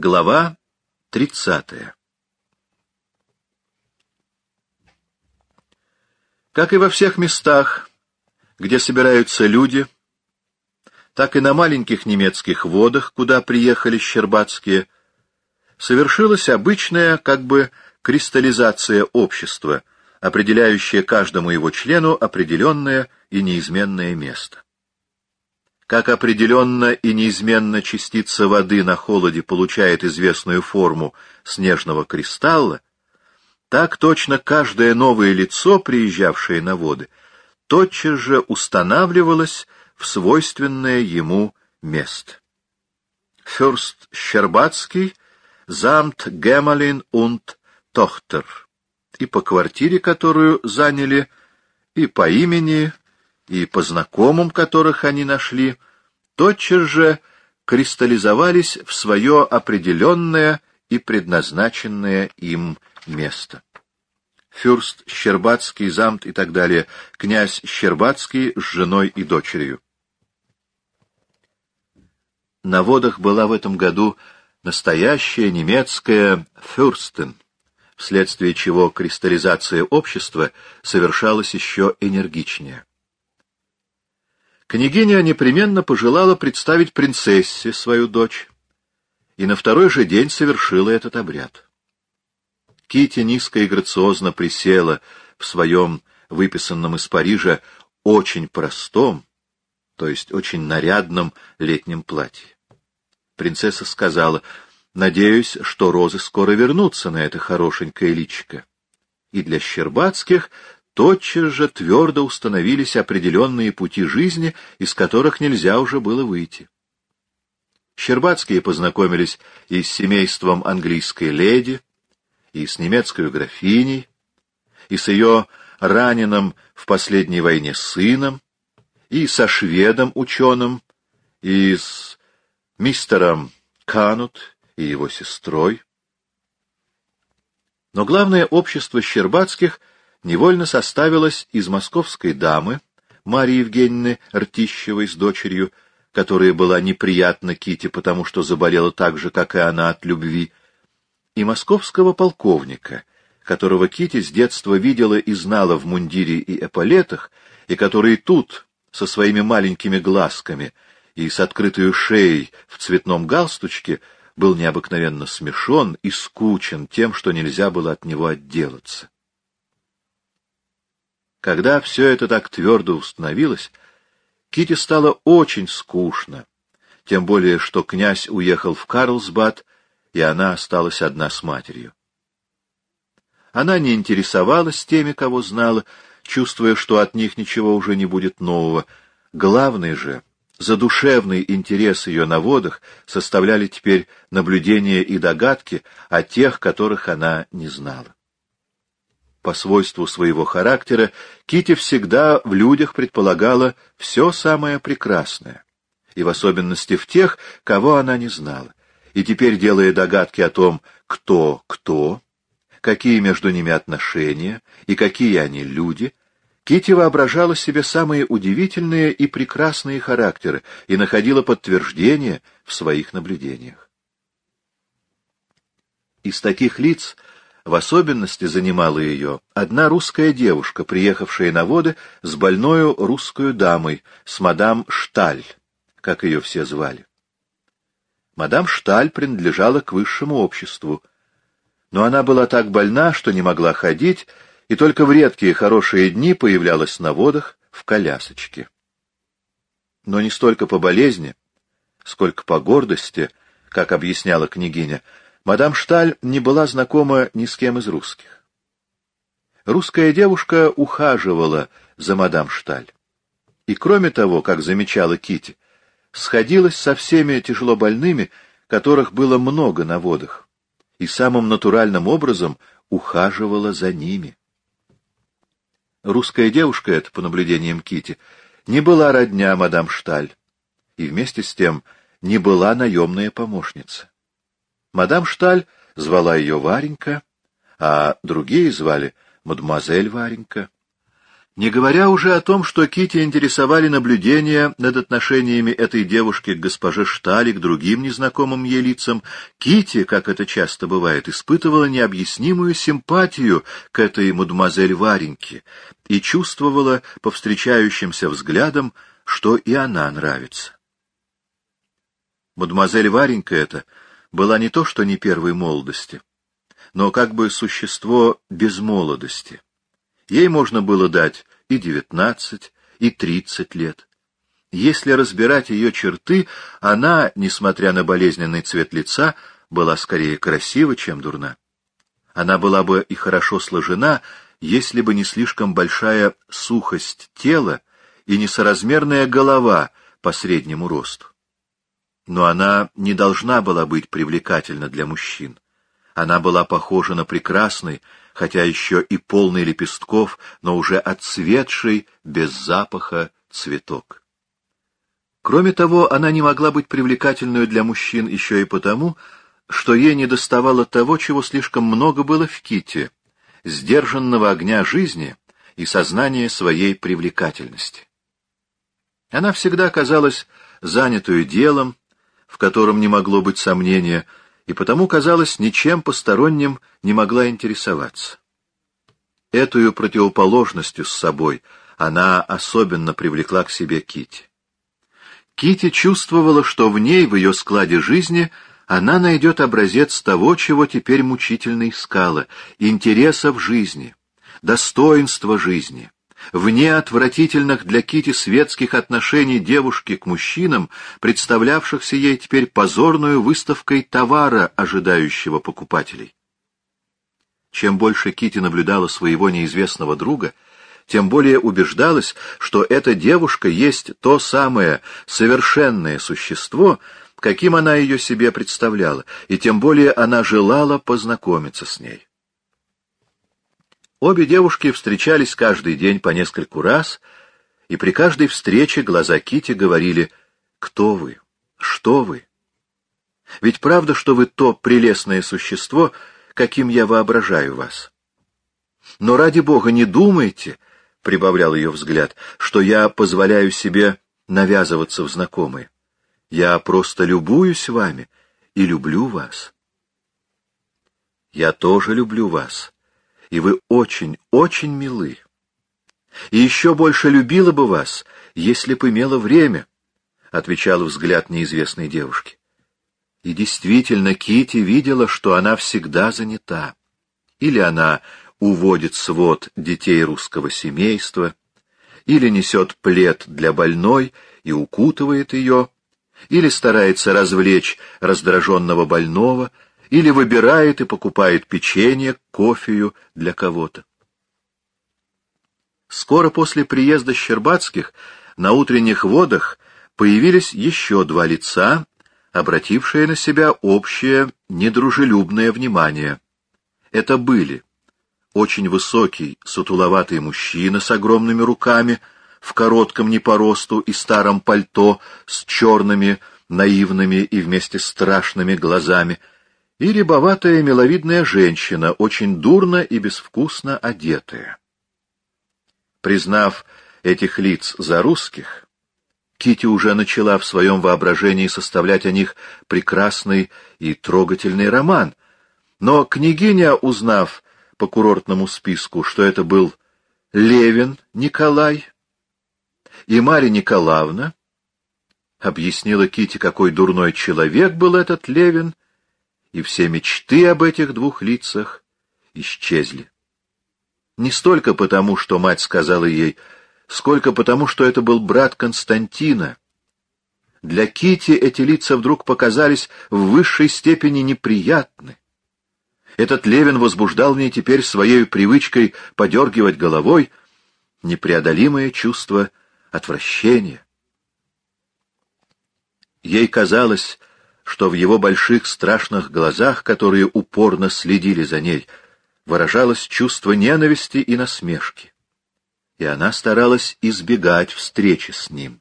Глава тридцатая Как и во всех местах, где собираются люди, так и на маленьких немецких водах, куда приехали щербатские, совершилась обычная как бы кристаллизация общества, определяющая каждому его члену определенное и неизменное место. Как определенно и неизменно частица воды на холоде получает известную форму снежного кристалла, так точно каждое новое лицо, приезжавшее на воды, тотчас же устанавливалось в свойственное ему место. Фюрст Щербацкий, замт Гемалин und Тохтер, и по квартире, которую заняли, и по имени, и по знакомым, которых они нашли, тотчас же кристаллизовались в свое определенное и предназначенное им место. Фюрст Щербацкий, замт и так далее, князь Щербацкий с женой и дочерью. На водах была в этом году настоящая немецкая «фюрстен», вследствие чего кристаллизация общества совершалась еще энергичнее. Княгиня непременно пожелала представить принцессе свою дочь, и на второй же день совершила этот обряд. Кити низко и грациозно присела в своем выписанном из Парижа очень простом, то есть очень нарядном летнем платье. Принцесса сказала, «Надеюсь, что розы скоро вернутся на это хорошенькое личико». И для Щербатских тотчас же твердо установились определенные пути жизни, из которых нельзя уже было выйти. Щербатские познакомились и с семейством английской леди, и с немецкой графиней, и с ее раненым в последней войне сыном, и со шведом-ученым, и с мистером Канут и его сестрой. Но главное общество Щербатских — невольно составилась из московской дамы, Марии Евгеньевны Ртищевой с дочерью, которая была неприятна Ките, потому что заболела так же, как и она от любви, и московского полковника, которого Кити с детства видела и знала в мундире и эполетах, и который тут, со своими маленькими глазками и с открытой шеей в цветном галстучке, был необыкновенно смешон и скучен тем, что нельзя было от него отделаться. Когда все это так твердо установилось, Кити стало очень скучно, тем более что князь уехал в Карлсбад, и она осталась одна с матерью. Она не интересовалась теми, кого знала, чувствуя, что от них ничего уже не будет нового. Главный же, задушевный интерес ее на водах составляли теперь наблюдения и догадки о тех, которых она не знала. По свойству своего характера Кити всегда в людях предполагала все самое прекрасное, и в особенности в тех, кого она не знала. И теперь, делая догадки о том, кто кто, какие между ними отношения и какие они люди, Кити воображала себе самые удивительные и прекрасные характеры и находила подтверждение в своих наблюдениях. Из таких лиц в особенности занимала ее одна русская девушка, приехавшая на воды с больною русскую дамой, с мадам Шталь, как ее все звали. Мадам Шталь принадлежала к высшему обществу, но она была так больна, что не могла ходить, и только в редкие хорошие дни появлялась на водах в колясочке. Но не столько по болезни, сколько по гордости, как объясняла княгиня, Мадам Шталь не была знакома ни с кем из русских. Русская девушка ухаживала за мадам Шталь. И кроме того, как замечала Кити, сходилась со всеми тяжело больными, которых было много на водах, и самым натуральным образом ухаживала за ними. Русская девушка эта, по наблюдениям Кити, не была родня мадам Шталь, и вместе с тем не была наемная помощница. Мадам Шталь звала ее Варенька, а другие звали мадемуазель Варенька. Не говоря уже о том, что Кити интересовали наблюдения над отношениями этой девушки к госпоже Штали, к другим незнакомым ей лицам, Кити, как это часто бывает, испытывала необъяснимую симпатию к этой мадемуазель Вареньке и чувствовала по встречающимся взглядам, что и она нравится. Мадемуазель Варенька эта была не то что не первой молодости, но как бы существо без молодости — Ей можно было дать и девятнадцать, и тридцать лет. Если разбирать ее черты, она, несмотря на болезненный цвет лица, была скорее красива, чем дурна. Она была бы и хорошо сложена, если бы не слишком большая сухость тела и несоразмерная голова по среднему росту. Но она не должна была быть привлекательна для мужчин. Она была похожа на прекрасный, хотя еще и полный лепестков, но уже отцветший, без запаха, цветок. Кроме того, она не могла быть привлекательной для мужчин еще и потому, что ей недоставало того, чего слишком много было в Ките — сдержанного огня жизни и сознания своей привлекательности. Она всегда казалась занятую делом, в котором не могло быть сомнения — и потому, казалось, ничем посторонним не могла интересоваться. Эту противоположностью с собой она особенно привлекла к себе Кити. Кити чувствовала, что в ней, в ее складе жизни, она найдет образец того, чего теперь мучительно искала — интереса в жизни, достоинства жизни — вне отвратительных для Кити светских отношений девушки к мужчинам, представлявшихся ей теперь позорную выставкой товара, ожидающего покупателей. Чем больше Кити наблюдала своего неизвестного друга, тем более убеждалась, что эта девушка есть то самое совершенное существо, каким она ее себе представляла, и тем более она желала познакомиться с ней. Обе девушки встречались каждый день по нескольку раз, и при каждой встрече глаза Кити говорили «Кто вы? Что вы?» Ведь правда, что вы то прелестное существо, каким я воображаю вас. Но ради бога не думайте, — прибавлял ее взгляд, — что я позволяю себе навязываться в знакомые. Я просто любуюсь вами и люблю вас. Я тоже люблю вас, и вы очень, очень милы. И еще больше любила бы вас, если б имела время, — отвечал взгляд неизвестной девушки. И действительно, Кити видела, что она всегда занята. Или она уводит свод детей русского семейства, или несет плед для больной и укутывает ее, или старается развлечь раздраженного больного — или выбирает и покупает печенье, кофею для кого-то. Скоро после приезда Щербацких на утренних водах появились еще два лица, обратившие на себя общее недружелюбное внимание. Это были очень высокий, сутуловатый мужчина с огромными руками, в коротком не по росту и старом пальто, с черными, наивными и вместе страшными глазами — и рябоватая миловидная женщина, очень дурно и безвкусно одетая. Признав этих лиц за русских, Кити уже начала в своем воображении составлять о них прекрасный и трогательный роман, но княгиня, узнав по курортному списку, что это был Левин Николай и Марья Николаевна, объяснила Кити, какой дурной человек был этот Левин, и все мечты об этих двух лицах исчезли. Не столько потому, что мать сказала ей, сколько потому, что это был брат Константина. Для Кити эти лица вдруг показались в высшей степени неприятны. Этот Левин возбуждал в ней теперь своей привычкой подергивать головой непреодолимое чувство отвращения. Ей казалось, что в его больших страшных глазах, которые упорно следили за ней, выражалось чувство ненависти и насмешки. И она старалась избегать встречи с ним.